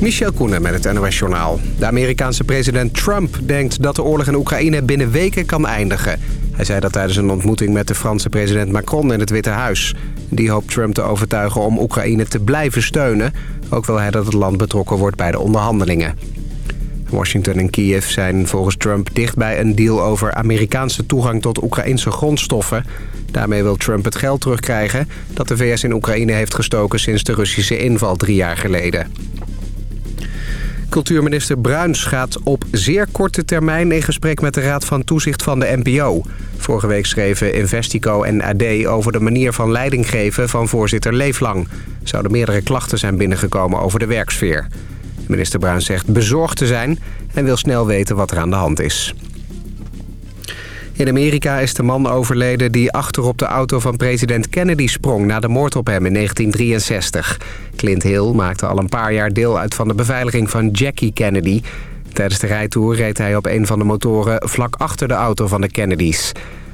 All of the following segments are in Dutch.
Michel Koenen met het NOS-journaal. De Amerikaanse president Trump denkt dat de oorlog in Oekraïne binnen weken kan eindigen. Hij zei dat tijdens een ontmoeting met de Franse president Macron in het Witte Huis. Die hoopt Trump te overtuigen om Oekraïne te blijven steunen. Ook wil hij dat het land betrokken wordt bij de onderhandelingen. Washington en Kiev zijn volgens Trump dicht bij een deal over Amerikaanse toegang tot Oekraïnse grondstoffen. Daarmee wil Trump het geld terugkrijgen dat de VS in Oekraïne heeft gestoken sinds de Russische inval drie jaar geleden. Cultuurminister Bruins gaat op zeer korte termijn in gesprek met de Raad van Toezicht van de NPO. Vorige week schreven Investico en AD over de manier van leiding geven van voorzitter Leeflang. Zouden meerdere klachten zijn binnengekomen over de werksfeer. Minister Bruins zegt bezorgd te zijn en wil snel weten wat er aan de hand is. In Amerika is de man overleden die achterop de auto van president Kennedy sprong... na de moord op hem in 1963. Clint Hill maakte al een paar jaar deel uit van de beveiliging van Jackie Kennedy. Tijdens de rijtour reed hij op een van de motoren vlak achter de auto van de Kennedys.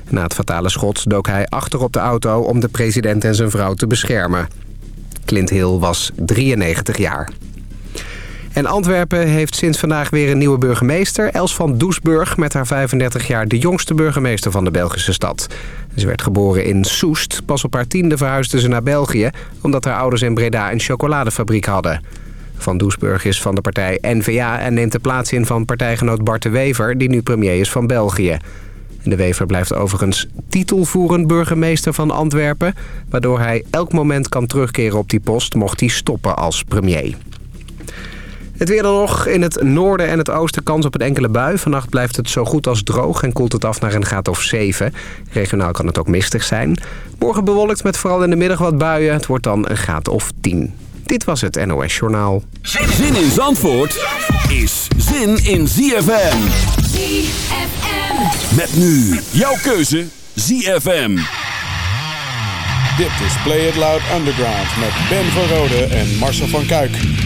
Na het fatale schot dook hij achterop de auto om de president en zijn vrouw te beschermen. Clint Hill was 93 jaar. En Antwerpen heeft sinds vandaag weer een nieuwe burgemeester. Els van Doesburg, met haar 35 jaar de jongste burgemeester van de Belgische stad. Ze werd geboren in Soest. Pas op haar tiende verhuisde ze naar België... omdat haar ouders in Breda een chocoladefabriek hadden. Van Doesburg is van de partij N-VA en neemt de plaats in van partijgenoot Bart de Wever... die nu premier is van België. De Wever blijft overigens titelvoerend burgemeester van Antwerpen... waardoor hij elk moment kan terugkeren op die post mocht hij stoppen als premier. Het weer dan nog. In het noorden en het oosten kans op een enkele bui. Vannacht blijft het zo goed als droog en koelt het af naar een graad of 7. Regionaal kan het ook mistig zijn. Morgen bewolkt met vooral in de middag wat buien. Het wordt dan een graad of 10. Dit was het NOS Journaal. Zin in Zandvoort is zin in ZFM. ZFM. Met nu jouw keuze ZFM. Dit is Play It Loud Underground met Ben van Rode en Marcel van Kuik.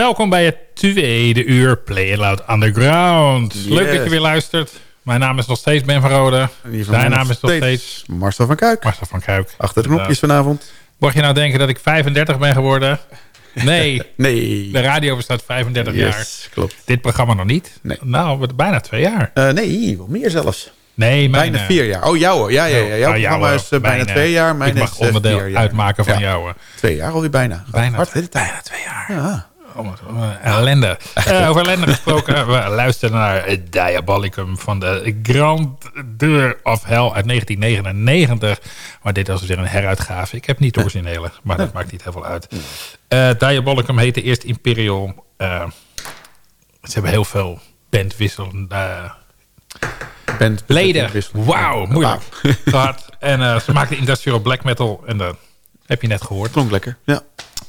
Welkom bij het tweede uur Play It Loud Underground. Leuk dat je weer luistert. Mijn naam is nog steeds Ben van Rode. Zijn naam is nog steeds Marcel van Kuik. Marcel van Kuik. Achter de knopjes vanavond. Mocht je nou denken dat ik 35 ben geworden? Nee. nee. De radio bestaat 35 jaar. klopt. Dit programma nog niet? Nee. Nou, bijna twee jaar. Uh, nee, wel meer zelfs. Nee, mijn, bijna vier jaar. Oh, jouw Ja, ja, ja. Jouw oh, programma is uh, bijna twee jaar. Mijn ik mag is, onderdeel vier uitmaken van ja. jou. Twee jaar alweer bijna. Bijna, Hard, bijna twee jaar. Ja. Oh, ellende. Uh, over ellende gesproken. We luisteren naar Diabolicum van de Grand Deur of Hell uit 1999. Maar dit was weer een heruitgave. Ik heb niet de originele, maar dat maakt niet heel veel uit. Uh, Diabolicum heette eerst Imperial. Uh, ze hebben heel veel bandwisselende Band leden. Wauw, moeilijk. Wow. en ze maakten industrial black metal. En dat heb je net gehoord. Klonk lekker, ja.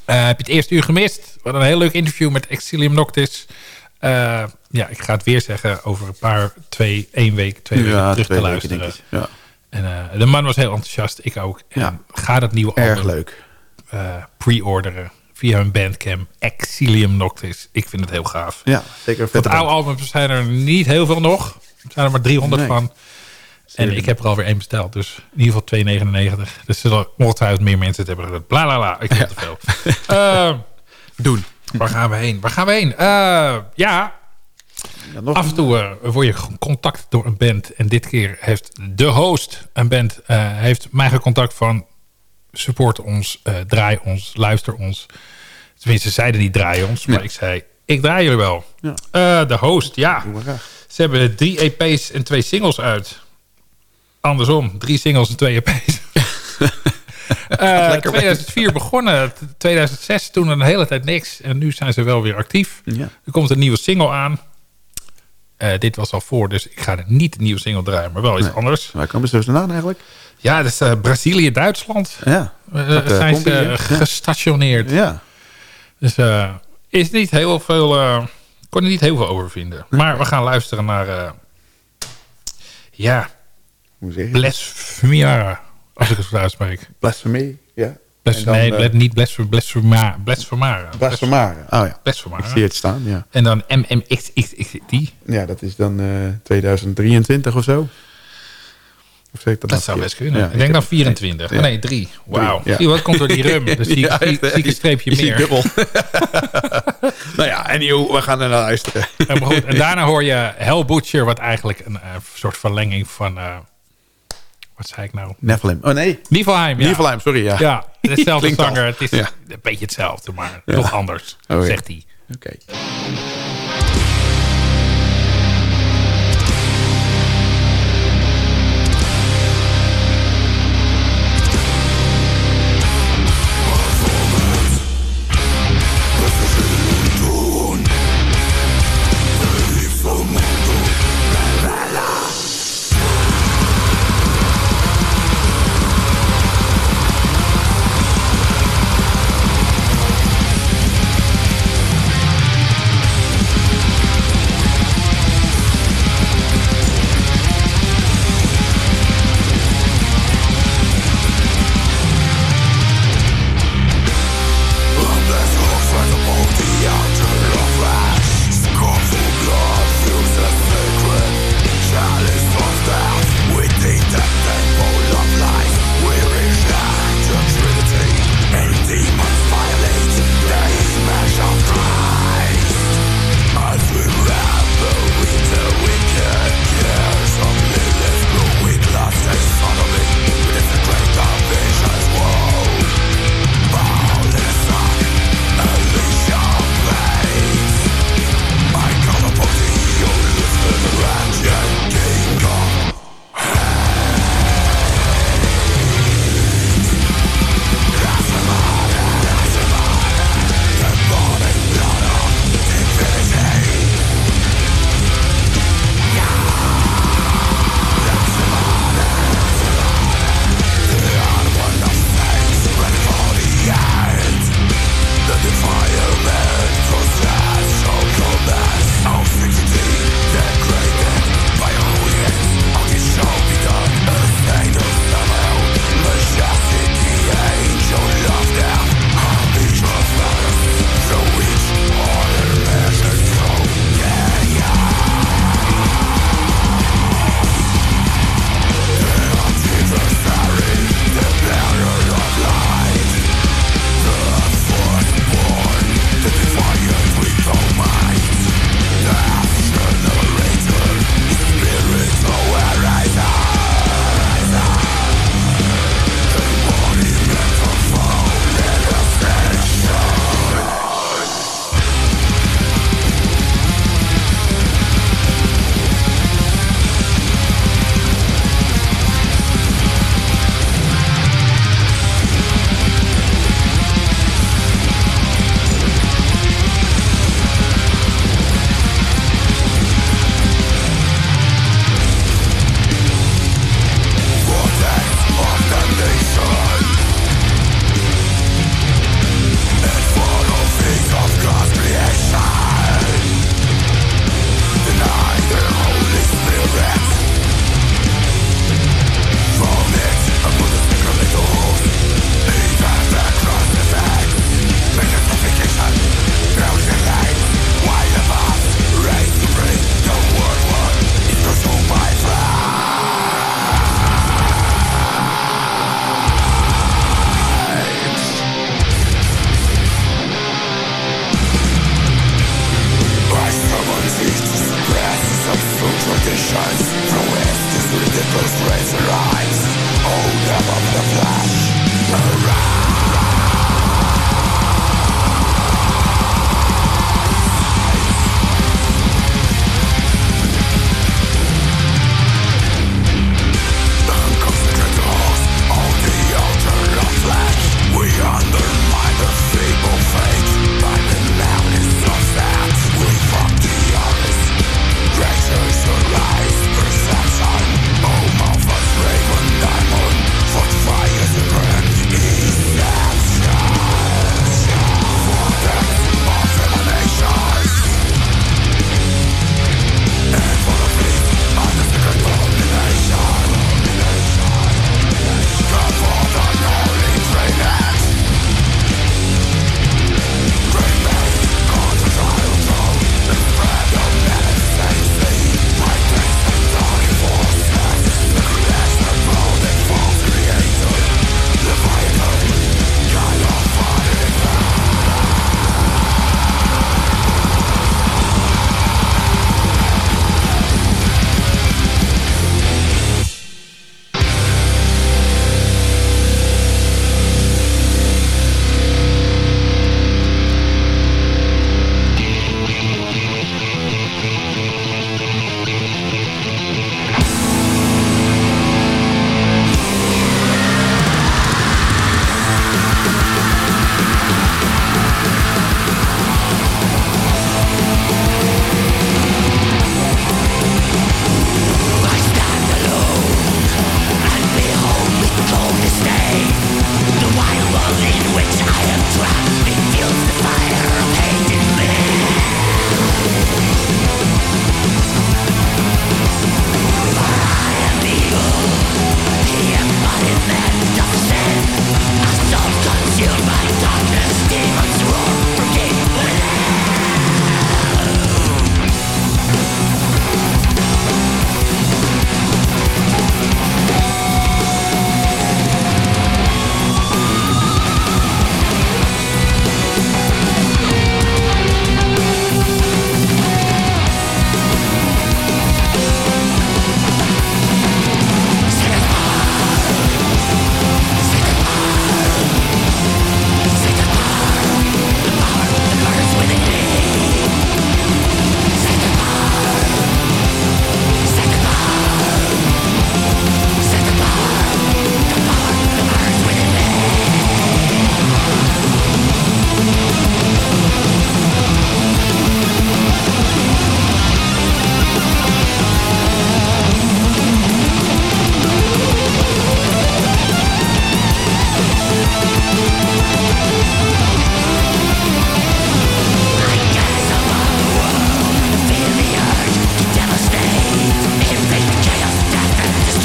Uh, heb je het eerste uur gemist? Wat een heel leuk interview met Exilium Noctis. Uh, ja, ik ga het weer zeggen over een paar, twee, één week, twee weken terug twee te weken, luisteren. Ja. En uh, de man was heel enthousiast, ik ook. En ja. ga dat nieuwe Erg album leuk. pre-orderen via hun bandcamp Exilium Noctis. Ik vind het heel gaaf. Ja, zeker. Het oude album zijn er niet heel veel nog. Er zijn er maar 300 nee. van. En ik heb er alweer één besteld. Dus in ieder geval 2,99. Dus zullen ongetwijfeld meer mensen het hebben. Bla bla bla. Ik heb te veel. uh, Doen. Waar gaan we heen? Waar gaan we heen? Uh, ja. ja nog af en toe uh, word je gecontact door een band. En dit keer heeft de host een band. heeft mij gecontact van... Support ons, draai ons, luister ons. Tenminste, ze zeiden niet draai ons. Maar ja. ik zei, ik draai jullie wel. Ja. de host, ja. Ze hebben drie EP's en twee singles uit andersom. Drie singles en twee EP's. uh, 2004 begonnen. 2006 toen een hele tijd niks. En nu zijn ze wel weer actief. Ja. Er komt een nieuwe single aan. Uh, dit was al voor, dus ik ga er niet een nieuwe single draaien. Maar wel iets nee. anders. Waar komen ze vandaan eigenlijk? Ja, dat is uh, Brazilië, Duitsland. Ja. Dat, zijn ze gestationeerd. Ja. Dus is niet heel veel... kon er niet heel veel over vinden. Maar we gaan luisteren naar... ja... Blasphemia, als ik het goed uitspreek. Blasphemie, ja. Blas dan, nee, uh, niet blasphemara. Blasphemara. Blasphemara, oh ja. Blasphemara. Ik zie het staan, ja. En dan MMXXD. Ja, dat is dan uh, 2023 of zo. Of zeg dat dat zou best kunnen. Ja, ik, denk dan 24. Nee, ja. nee 3. Wauw. Ja. Zie wat komt door die rum. Dus zie, ja, zie, ik een streepje je meer. dubbel. nou ja, en we gaan er naar luisteren. en, goed, en daarna hoor je Hell Butcher, wat eigenlijk een uh, soort verlenging van... Wat zei ik nou? Nephilim. Oh nee. Niflheim, ja. Niflheim, sorry, ja. Ja, dezelfde zanger. Het is ja. een beetje hetzelfde, maar toch anders, oh, zegt hij. Oké. Okay.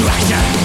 resurrection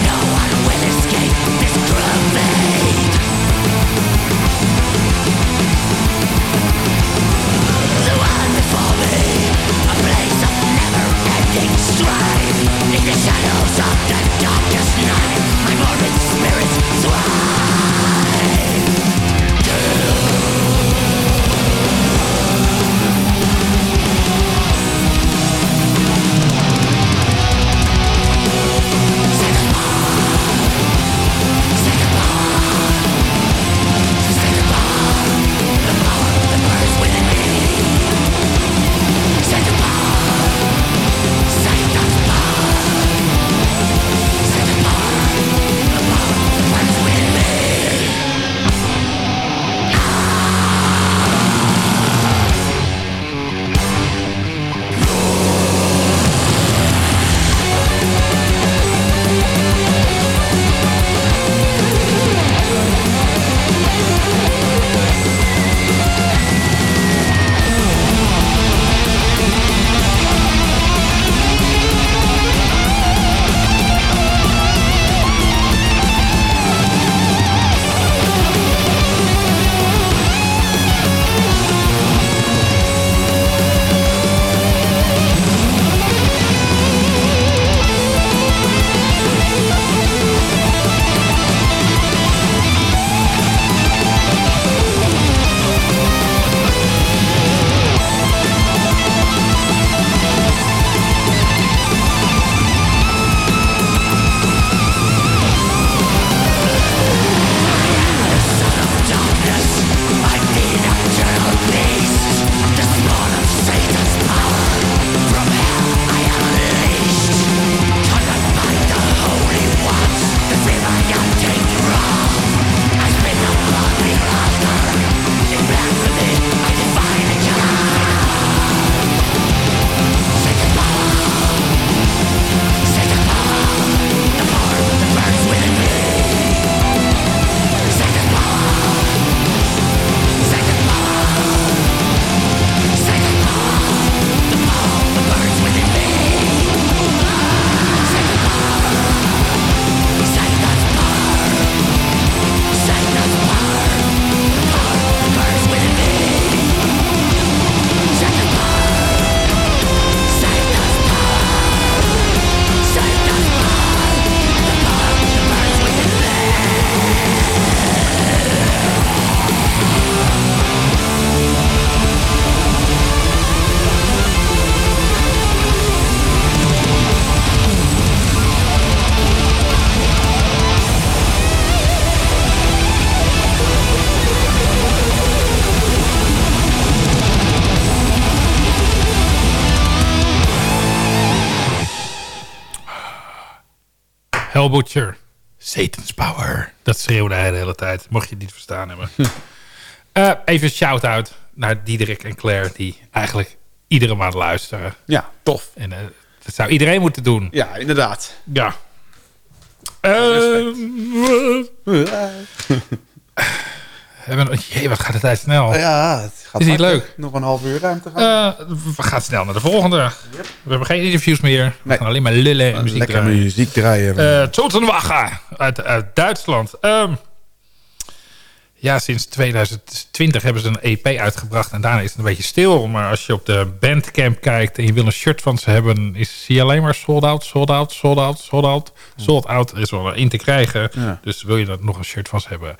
Hellbutcher. Satan's Power. Dat schreeuwde hij de hele tijd. Mocht je het niet verstaan hebben. Eh, even een shout-out naar Diederik en Claire. Die eigenlijk iedere maand luisteren. Ja, tof. En eh, dat zou iedereen moeten doen. Ja, inderdaad. Ja. Ehm, hebben, jee, wat gaat de tijd snel. Ja, het gaat Is niet leuk? Nog een half uur ruimte gaan. Eh, we gaan snel naar de volgende. We hebben geen interviews meer. We gaan alleen maar lullen en muziek Lekker draaien. muziek draaien. Totenwagen uit, uit Duitsland. Ehm, ja, sinds 2020 hebben ze een EP uitgebracht en daarna is het een beetje stil. Maar als je op de Bandcamp kijkt en je wil een shirt van ze hebben, is zie je alleen maar sold out, sold out, sold out, sold out, sold out. Er is wel een te krijgen. Ja. Dus wil je dat nog een shirt van ze hebben,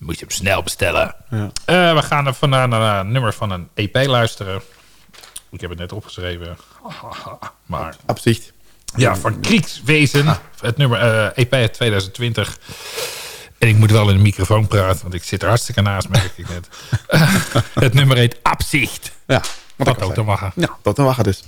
moet je hem snel bestellen. Ja. Eh, we gaan er vandaan naar een nummer van een EP luisteren. Ik heb het net opgeschreven. Maar Absicht. ja, van Kriegswezen. Het nummer eh, EP uit 2020. En ik moet wel in de microfoon praten, want ik zit er hartstikke naast, merk ik net. het nummer heet Absicht. Ja, wat Wat ook te mag. Ja, tot dan wachten dus.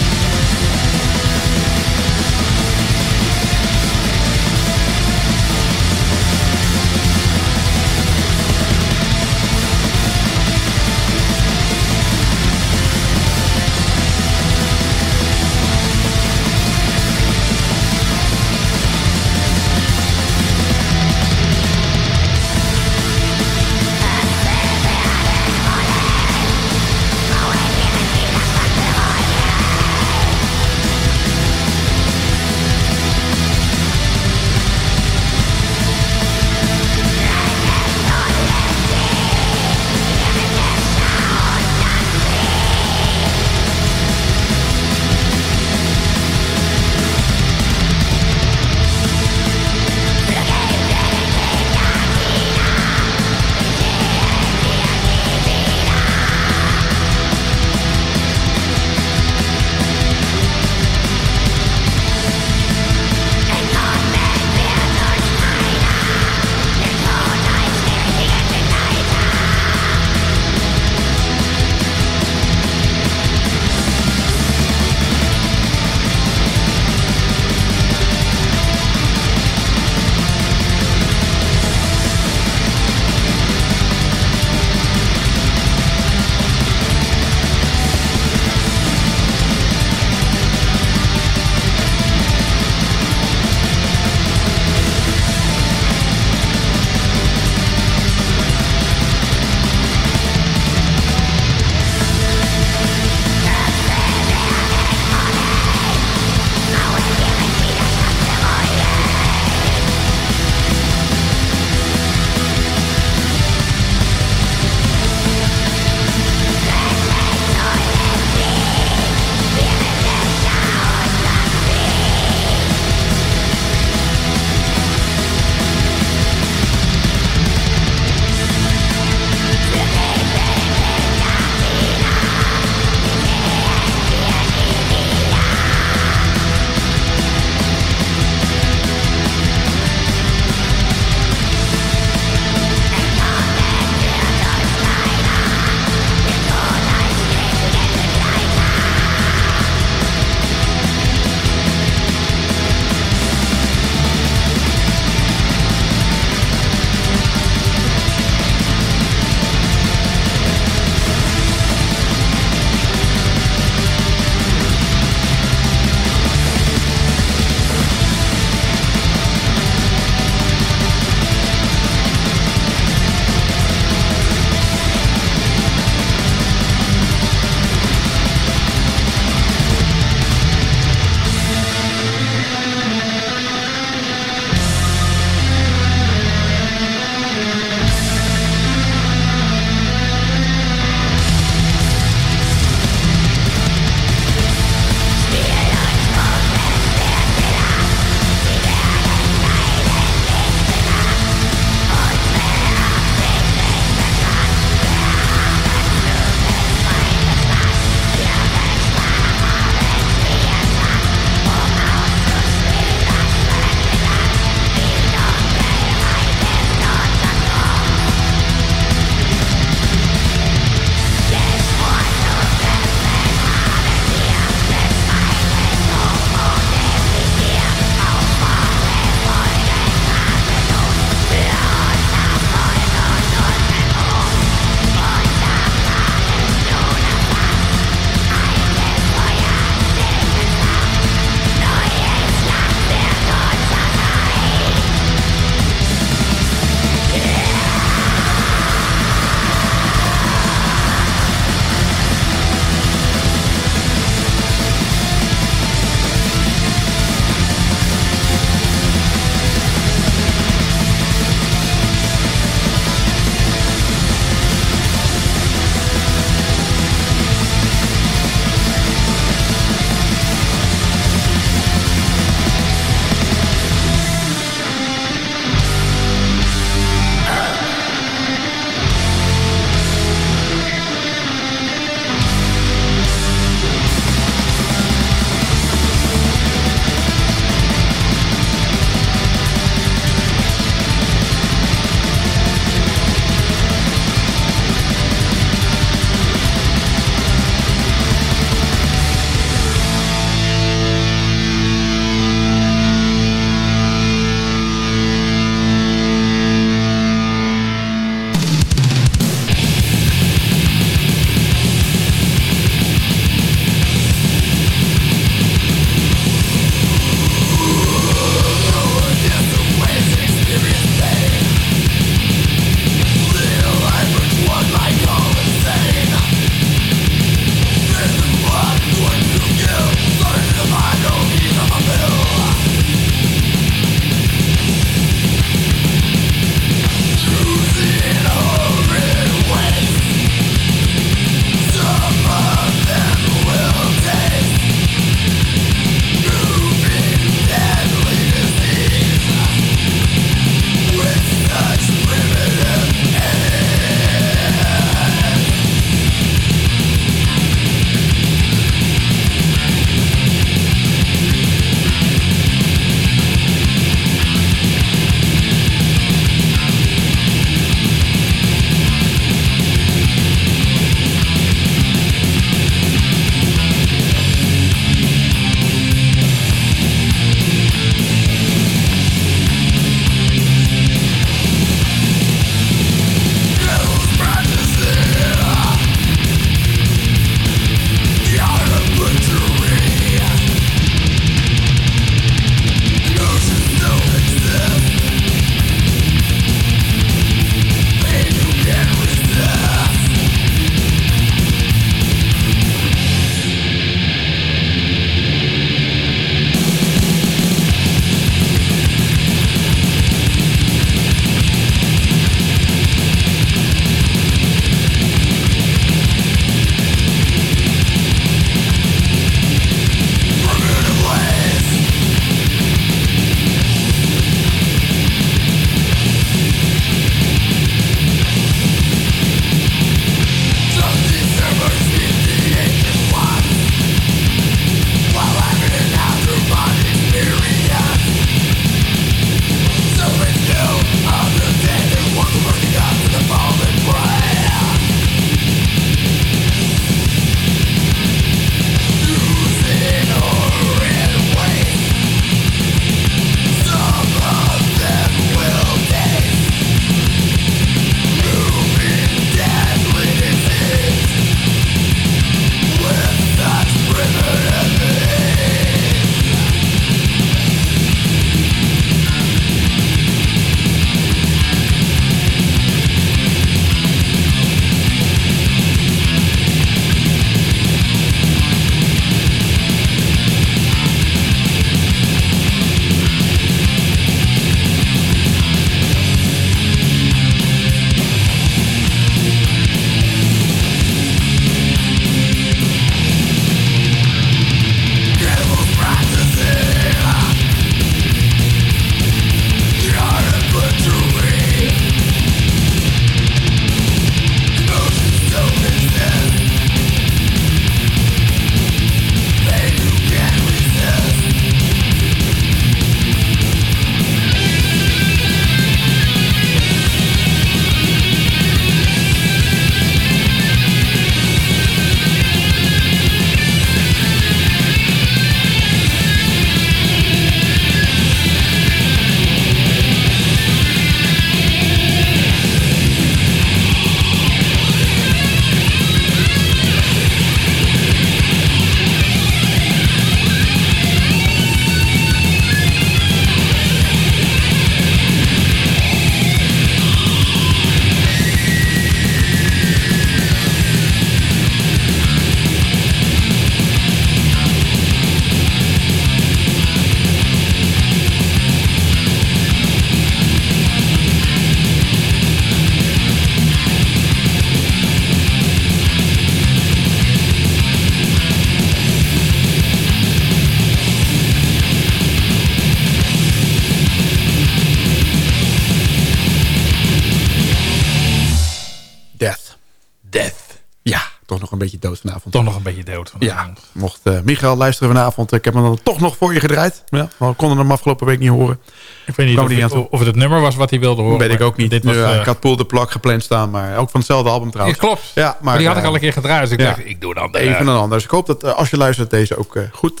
Een beetje dood vanavond. Toch nog een beetje dood Ja, vanavond. mocht uh, Michael luisteren vanavond. Ik heb hem dan toch nog voor je gedraaid. Ja, we konden hem afgelopen week niet horen. Ik weet niet of het, of het het nummer was wat hij wilde horen. weet ik ook niet. Dit was, Ja, eh, ik had Pool de Plak gepland staan, maar ook van hetzelfde album ja, trouwens. klopt. Ja, maar, maar die had ik eh, al een keer gedraaid. Dus ik ja. dacht, ik doe dan de Even een ander. Dus ik hoop dat als je luistert deze ook goed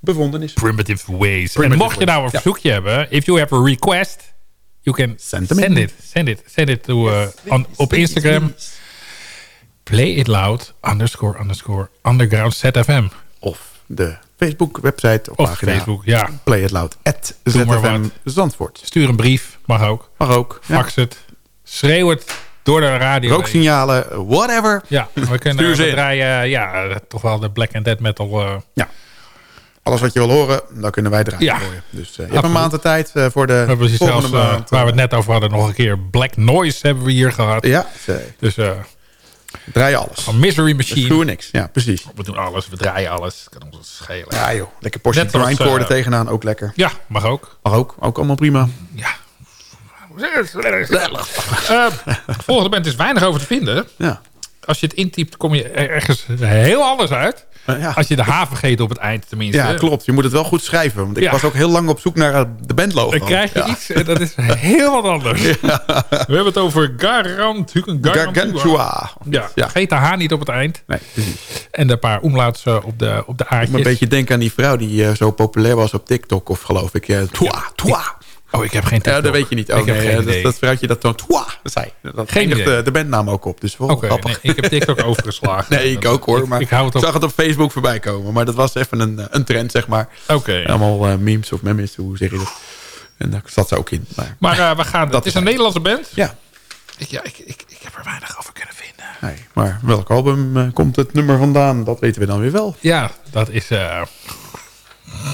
bevonden is. primitive ways. Primitive en mocht je nou een ja. verzoekje hebben, if you have a request, you can Send send it. Send it. Send it to, uh, on, op Instagram. Play it loud, underscore, underscore, underground ZFM. Of de Facebook website of, Of pagina. Facebook, ja. Play it loud. At ZFM. Zandvoort. Stuur een brief, mag ook. Mag ook. Ja. Fax het. Schreeuw het door de radio. Rooksignalen, whatever. Ja, we kunnen we draaien, ja, eh, toch wel de black and dead metal. eh, Ja. Alles wat je wil horen, dan kunnen wij draaien Ja. voor je. Dus eh, je hebt een maand de tijd eh, voor de volgende zelfs, eh, maand. waar we eh, het net over hadden, nog een keer Black Noise hebben we hier gehad. Ja, Dus draaien alles. van Misery Machine. doe niks. Ja, precies. We doen alles, we draaien alles. Kan ons schelen. Ja joh, lekker portie grindcore er eh, tegenaan, ook lekker. Ja, mag ook. Mag ook, ook allemaal prima. Ja. Eh, volgende band is weinig over te vinden. Ja. Als je het intypt, kom je er ergens heel anders uit. Eh, ja. Als je de H vergeet op het eind tenminste. Ja, klopt. Je moet het wel goed schrijven. Want ik Ja. was ook heel lang op zoek naar eh, de bandlogo. Dan krijg je iets en dat is heel wat anders. We hebben het over Gargantua. Gargantua. Ja, Ja. vergeet de H niet op het eind. Nee, precies. En een paar omlauts eh, op de, op de Ik moet aardjes. een beetje denken aan die vrouw die eh, zo populair was op TikTok. Of geloof ik. eh Twa, twa. Oh, ik heb geen Ja, TikTok. dat weet je niet. Oh, ik heb geen dat, idee. dat vrouwtje dat toont twa, dat zei. Dat Geen idee. de, de bandnaam ook op. Dus wel grappig. nee, ik heb TikTok overgeslagen. Nee, ik ook hoor. Maar ik hou het op. zag het op Facebook voorbij komen. Maar dat was even een, eh, een trend, zeg maar. Oké. Allemaal eh, memes of memes, hoe zeg je dat? En daar zat ze ook in. Maar, Maar eh, we gaan, Dat het is een Nederlandse band. ja, Ik, ja, ik, ik, ik heb er weinig over kunnen vinden. nee. maar welk album komt het nummer vandaan? Dat weten we dan weer wel. Ja, dat is...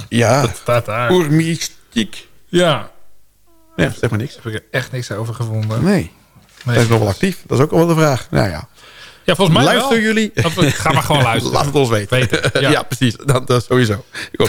Ja, staat daar. Oermystiek. Ja, Ja, zeg maar niks. heb ik er echt niks over gevonden. Nee, Nee. hij is nog wel actief. Dat is ook wel de vraag. Nou ja, Ja, volgens mij luisteren wel. jullie? Dat Ga maar gewoon luisteren. Laat het ons weten. Weten, ja. ja. precies. Dat, dat sowieso. Ik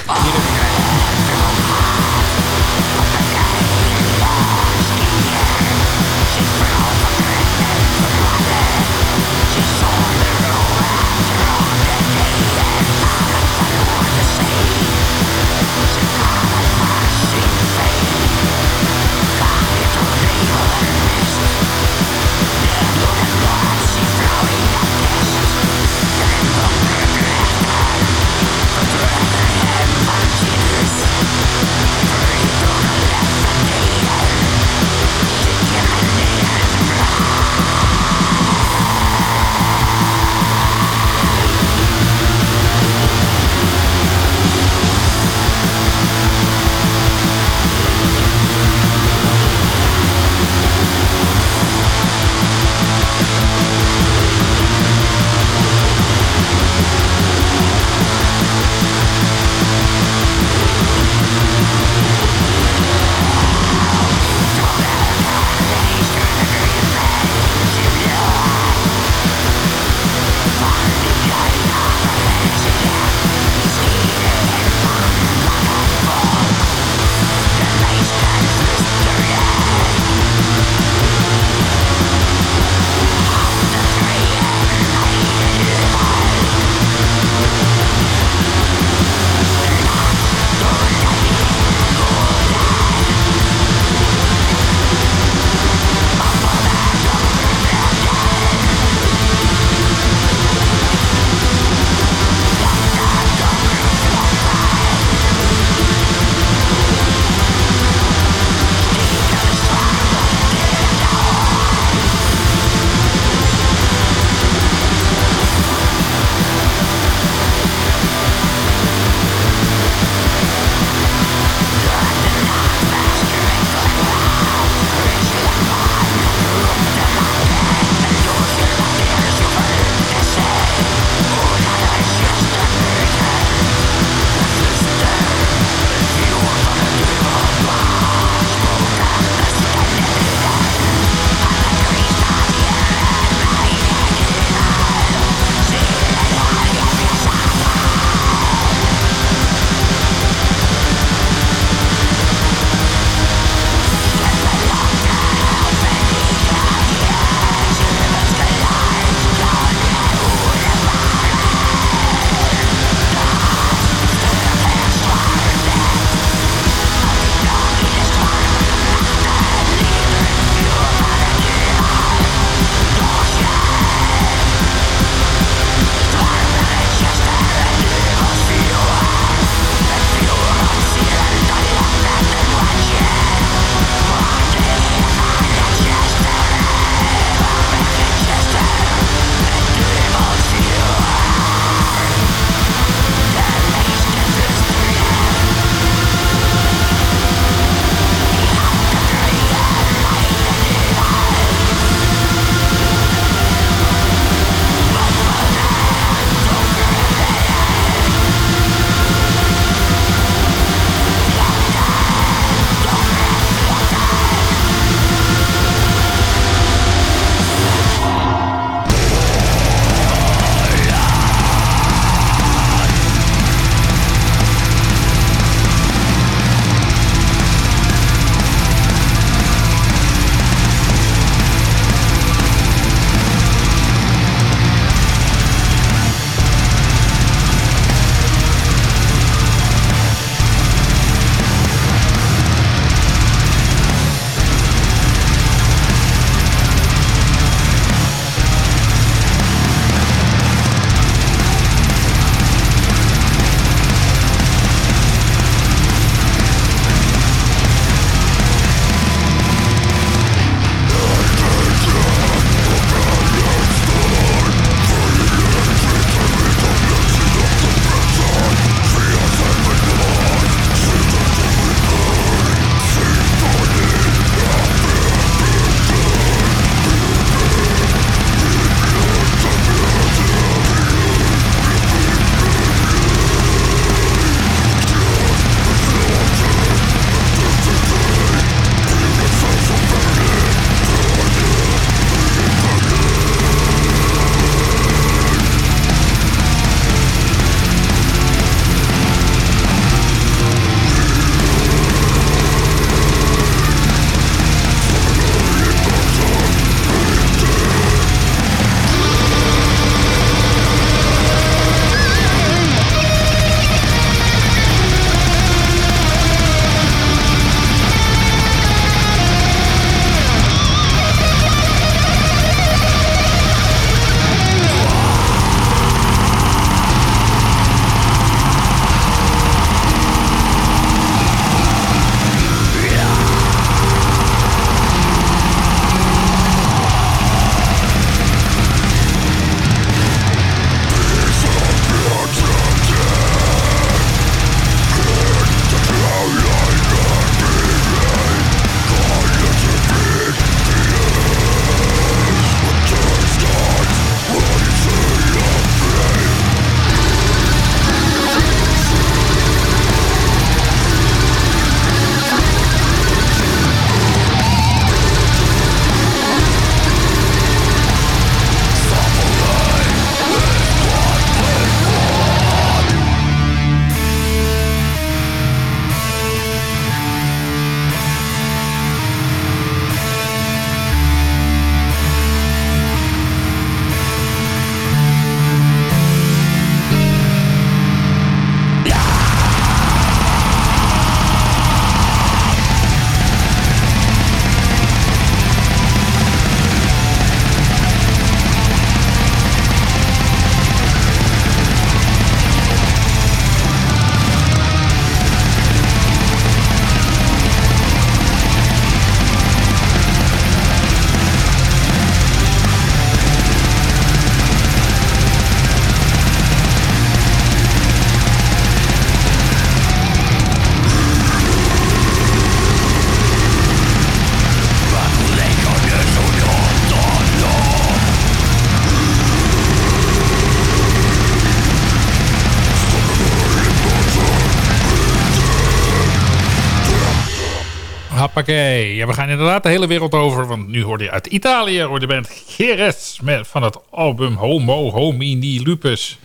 Hoppakee. Ja, we gaan inderdaad de hele wereld over. Want nu hoorde je uit Italië hoorde je band Geres met, van het album Homo Homini Lupus.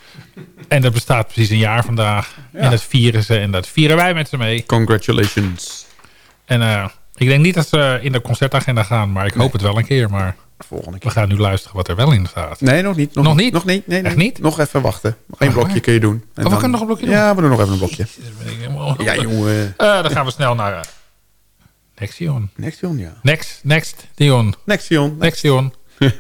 En dat bestaat precies een jaar vandaag. En dat vieren ze en dat vieren wij met ze mee. Congratulations. En eh, ik denk niet dat ze in de concertagenda gaan, maar ik hoop het wel een keer. Maar Volgende we keer. gaan nu luisteren wat er wel in staat. Nee, nog niet. Nog, Nog niet? Nog niet. Nee, nee. Echt niet? Nog even wachten. Nog één Oh, blokje kun je doen. En we dan- kunnen nog een blokje doen? Ja, we doen nog even een blokje. Ja, jongen. Eh, dan gaan we snel naar... eh, Nexion. Nexion, ja. Next, next, Dion. Nexion. Nexion.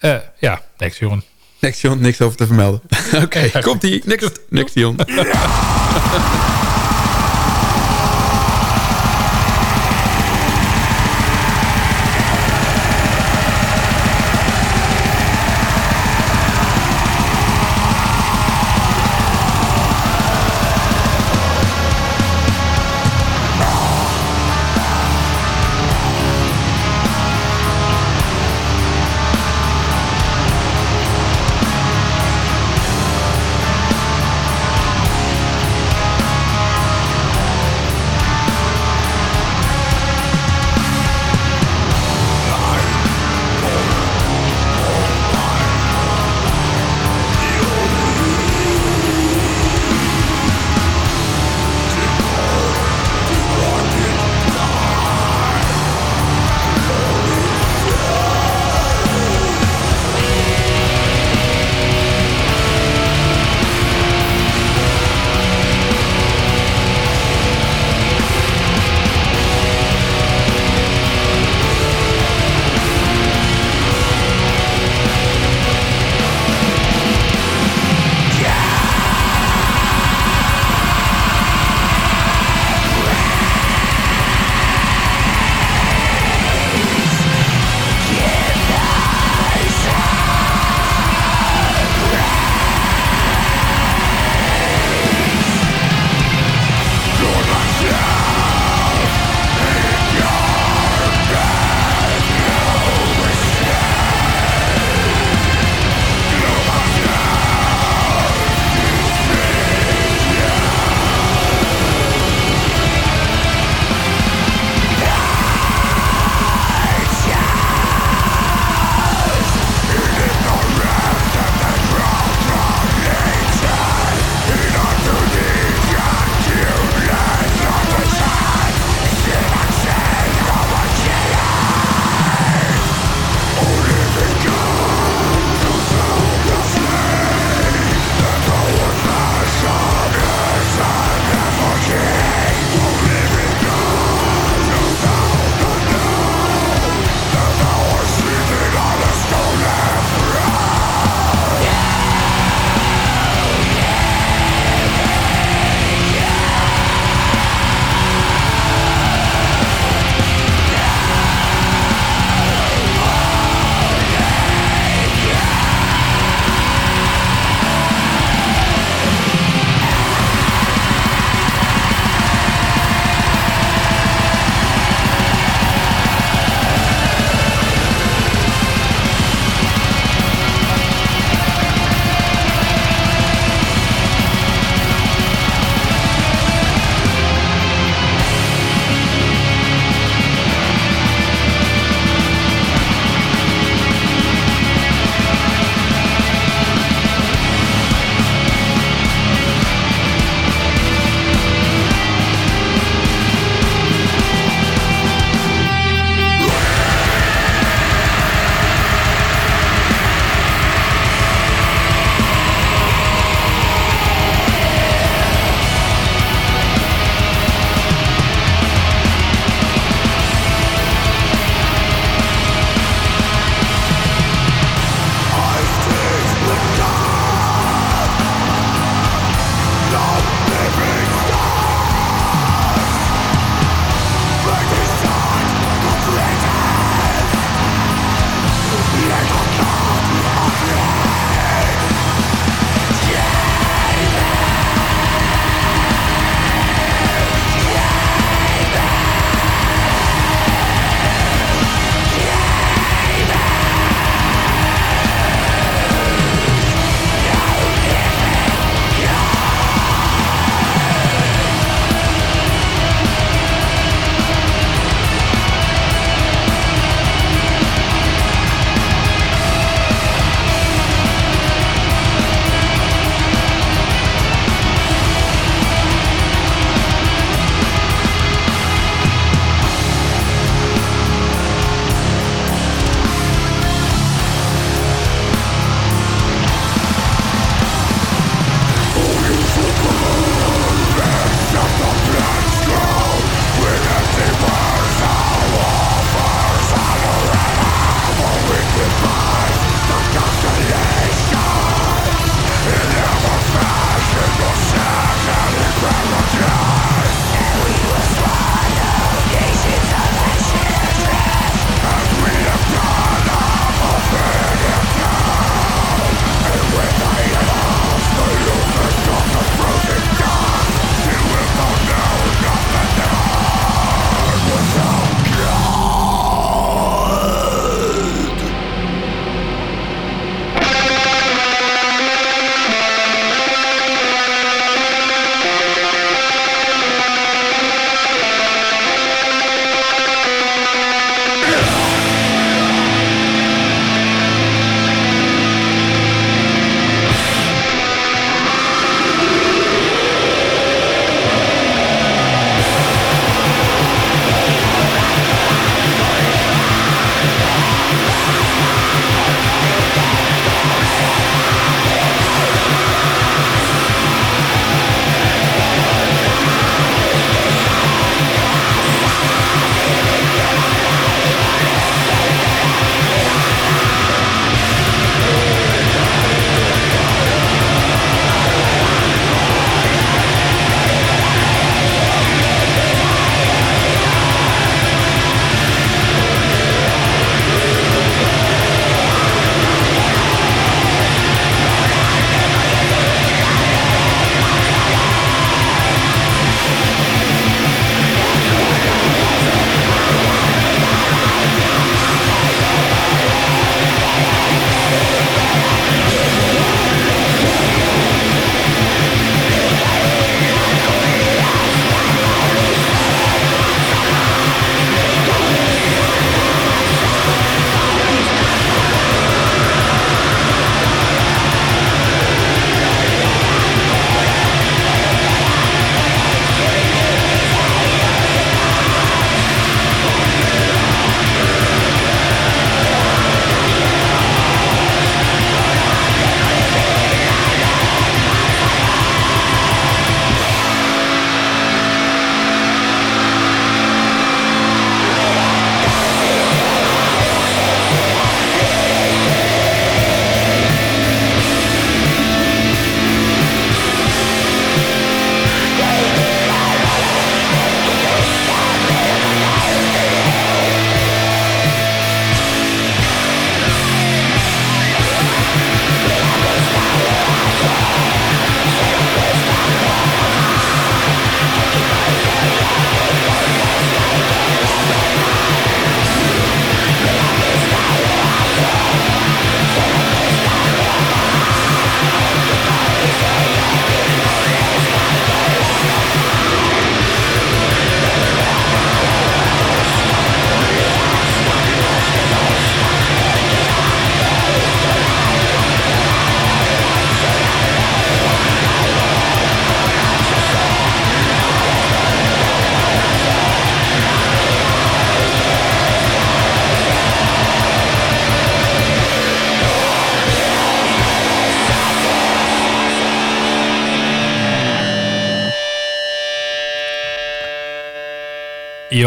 Eh ja, Nexion. Nexion, niks over te vermelden. Oké, komt ie. Next. Nexion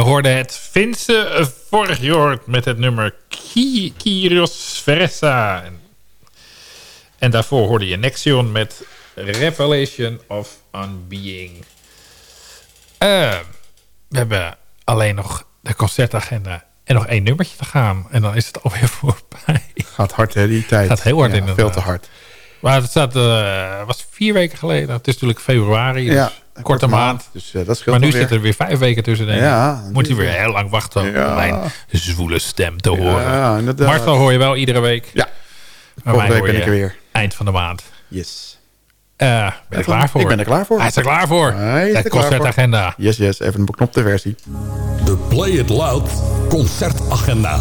hoorde het Finse vorig jaar met het nummer Kyrios Versa. En, daarvoor hoorde je Nexion met Revelation of Unbeing. Uh, we hebben alleen nog de concertagenda en nog één nummertje te gaan. En dan is het alweer voorbij. Gaat hard hè, die tijd. Gaat heel hard in Veel te hard. Maar het staat, uh, was vier weken geleden. Het is natuurlijk februari. Dus ja, korte, korte maand. maand. Dus, uh, dat maar nu zitten zit er weer vijf weken tussen. Denk ja, Moet hij weer heel lang wachten ja. om mijn zwoele stem te horen. Ja, Marcel hoor je wel iedere week. Ja, volgende week ben ik er weer. Eind van de maand. Yes. Uh, ben je klaar voor? Ik ben er klaar voor. Hij is er klaar voor. Hij is het concertagenda. Yes, yes. Even een beknopte versie. De Play It Loud concertagenda.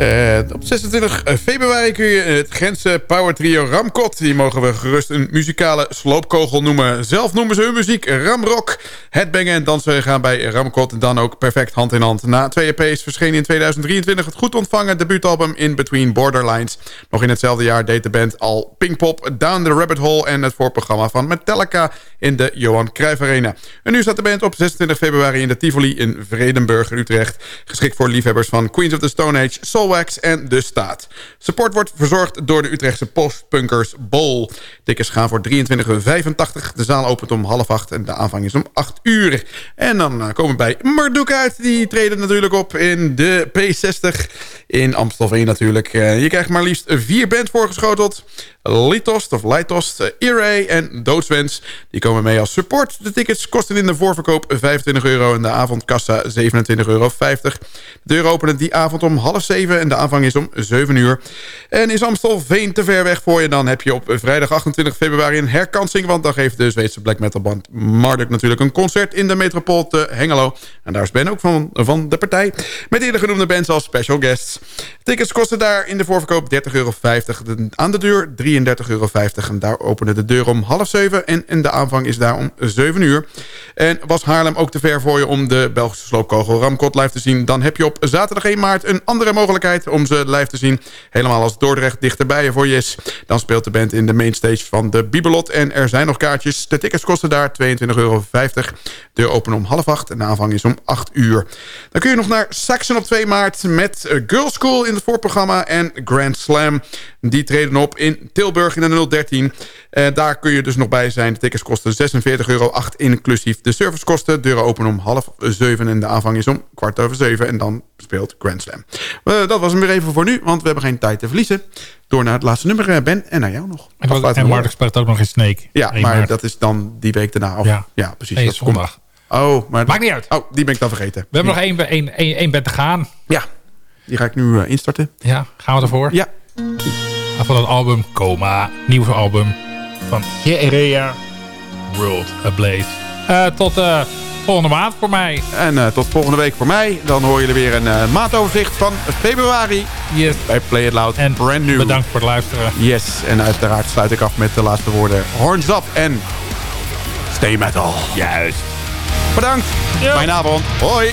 Uh, op 26 februari kun je het Gentse power trio Ramkot... die mogen we gerust een muzikale sloopkogel noemen. Zelf noemen ze hun muziek Ramrock. Headbangen en dansen gaan bij Ramkot dan ook perfect hand in hand. Na twee EP's verscheen in 2023 het goed ontvangen debuutalbum In Between Borderlines. Nog in hetzelfde jaar deed de band al Pinkpop, Down the Rabbit Hole... en het voorprogramma van Metallica in de Johan Cruijff Arena. En nu staat de band op 26 februari in de Tivoli in Vredenburg, Utrecht. Geschikt voor liefhebbers van Queens of the Stone Age... Soul En De Staat. Support wordt verzorgd door de Utrechtse postpunkers Bol. Tickets gaan voor 23,85. De zaal opent om half acht en de aanvang is om 8 uur. En dan eh, komen we bij Marduk uit. Die treden natuurlijk op in de P60 in Amstelveen natuurlijk. Eh, je krijgt maar liefst vier bands voorgeschoteld. Litost of Litost, eh, en Doodswens. Die komen mee als support. De tickets kosten in de voorverkoop 25 euro en de avondkassa 27,50 euro. De deur openen die avond om half zeven en de aanvang is om 7 uur. En is Amstelveen te ver weg voor je... dan heb je op vrijdag 28 februari een herkansing... want dan geeft de Zweedse black metal band Marduk natuurlijk een concert... in de metropool te Hengelo. En daar is Ben ook van, van de partij. Met eerder genoemde bands als special guests. Tickets kosten daar in de voorverkoop 30,50 euro. Aan de deur 33,50 euro. En daar openen de deur om half zeven. En, en de aanvang is daar om 7 uur. En was Haarlem ook te ver voor je om de Belgische sloopkogel Ramkot live te zien... dan heb je op zaterdag 1 maart een andere mogelijkheid om ze live te zien. Helemaal als Dordrecht dichterbij voor je is. Dan speelt de band in de mainstage van de Bibelot. En er zijn nog kaartjes. De tickets kosten daar 22,50 euro. Deur openen om half acht en de aanvang is om 8 uur. Dan kun je nog naar Saxon op 2 maart met Girls School in het voorprogramma en Grand Slam. Die treden op in Tilburg in de 013. Uh, daar kun je dus nog bij zijn. De tickets kosten 46,08 euro inclusief de servicekosten. Deuren openen om half zeven en de aanvang is om kwart over zeven. En dan speelt Grand Slam. Uh, dat was hem weer even voor nu, want we hebben geen tijd te verliezen. Door naar het laatste nummer, uh, Ben. En naar jou nog. En, en Mark speelt ook nog in Snake. Ja, maar dat is dan die week daarna. Of, ja. ja, precies. Nee, dat zondag. Oh, maar... Maakt niet uit. Oh, die ben ik dan vergeten. We hebben nog één, één, één, één bed te gaan. Ja, die ga ik nu instarten. Ja, gaan we ervoor? Ja van het album Coma. Nieuwe album van Jerea World Ablaze. Uh, tot uh, volgende maand voor mij. En uh, tot volgende week voor mij. Dan hoor je weer een maandoverzicht van februari. Yes. Bij Play It Loud. En brand new. bedankt voor het luisteren. Yes. En uiteraard sluit ik af met de laatste woorden. Horns up en stay metal. Juist. Bedankt. Ja. Fijne avond. Hoi.